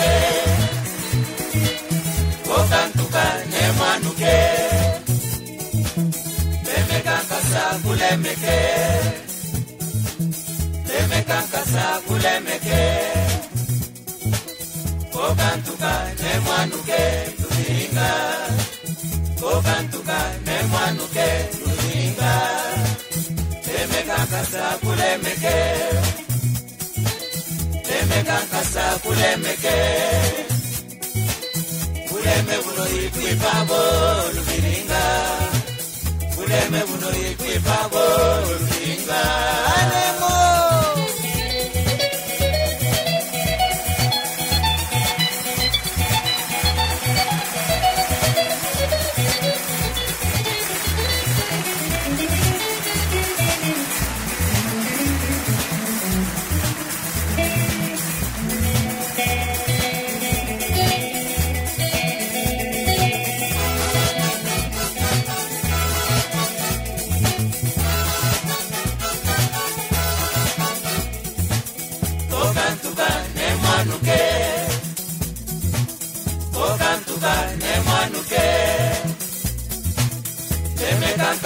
kulemeke kokantuka nemwanuke. Lemekankasa kulemeke. Lemekankasa kulemeke. Kokantuka nemwanuke luzinga kokantuka nemwanuke luzinga lemekankasa kulemeke lemekankasa kulemeke buleme buno ikwipabo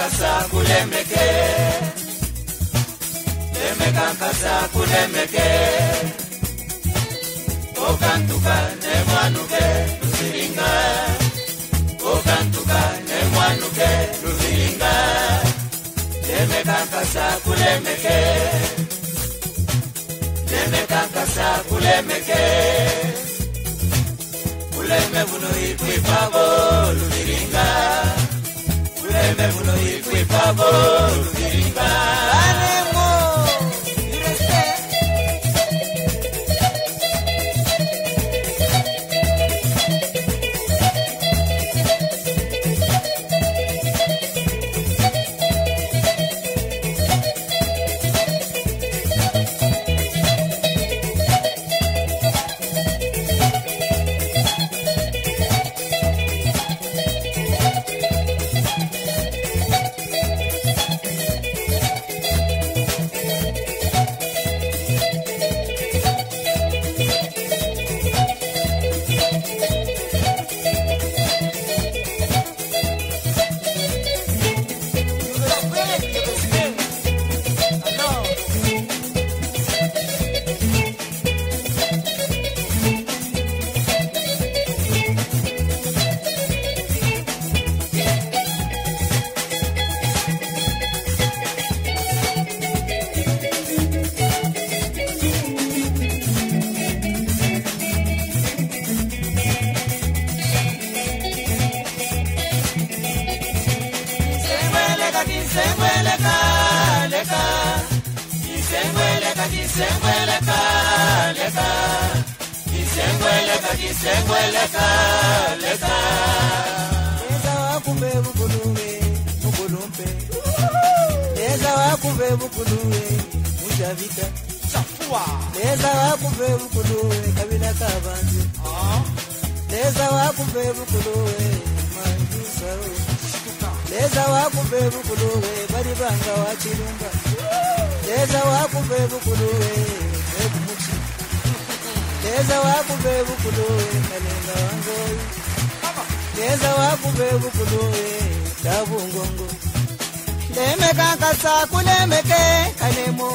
lemekankasa kulemeke. Lemekankasa kulemeke. Kokantuka nemwanuke luziringa kokantuka nemwanuke luziringa lemekankasa kulemeke. Lemekankasa kulemeke. Kuleme buno ikwipabo lubiringa kuleme buno ikwipabo lubiringa anemo Kisengweleka, leka. Kisengweleka, kisengweleka, leka. Leza wakumbe bukuluwe mukulumpe Leza wakumbe bukuluwe mujavika Leza wakumbe bukuluwe kabila kabanzi Leza wakumbe bukuluwe manjusaro Leza wakumbe bukuluwe bari banga wachirumba Leza wakumbe bukuluwe ebumuchi Leza wakumbe bukuluwe kalenga wangoyi Leza wakumbe bukuluwe dabungongo Leme kankasa kulemeke kanemo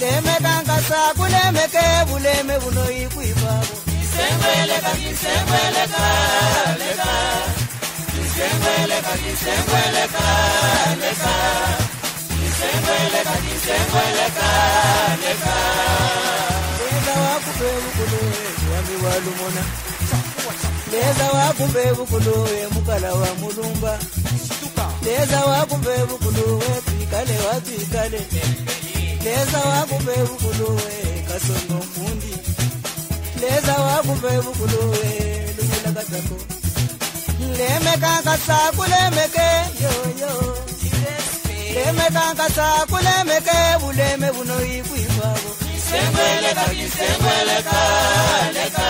Leme kankasa kulemeke buleme buno ikwibabo Kisengweleka, kisengweleka, leka. Kisengweleka, kisengweleka, leka. Leza Leza mulumba Leza wakumbe bukuluwe twikale watwikale Leza wakumbe bukuluwe kasono mfundi Leza wakumbe bukuluwe lumila katako Leme kankasa kulemeke yo Leme kankasa kulemeke buleme buno ikwifabo Kisengweleka, kisengweleka, leka.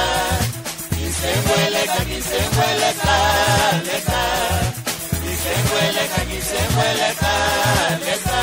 Kisengweleka, kisengweleka, leka. Kisengweleka, kisengweleka, leka.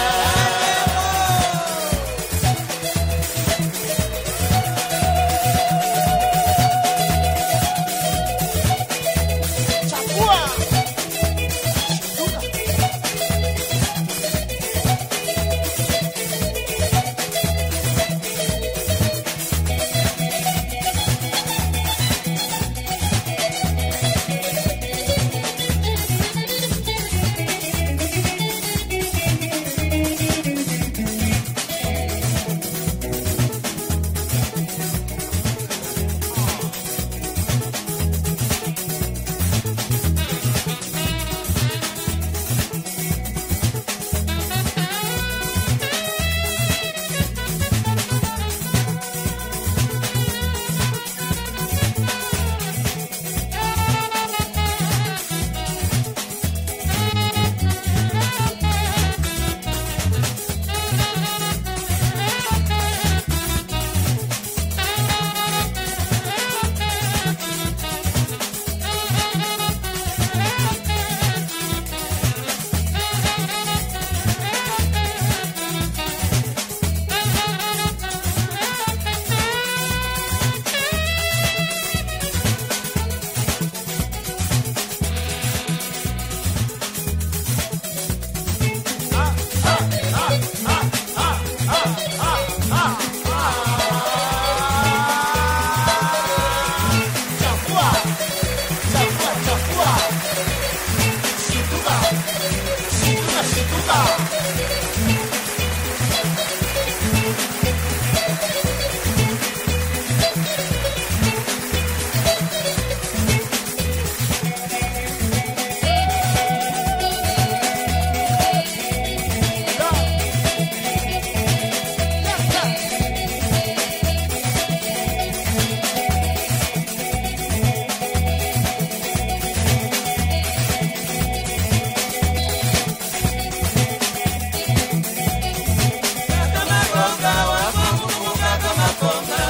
makonda wafamukubuka kama konga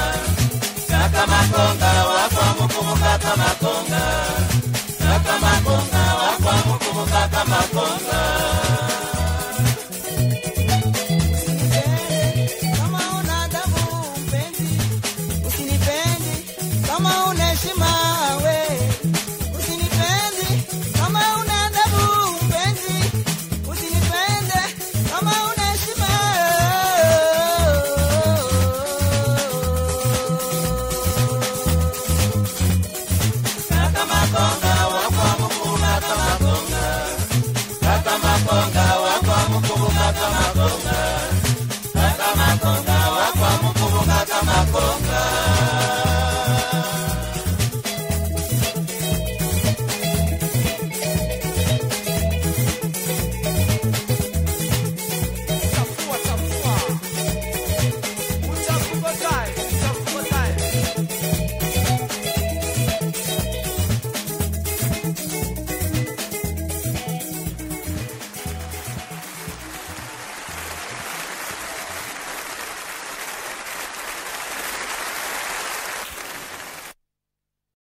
Cata makonda wafamukubuka kama konga kaka makonda wafamukubuka Cata konga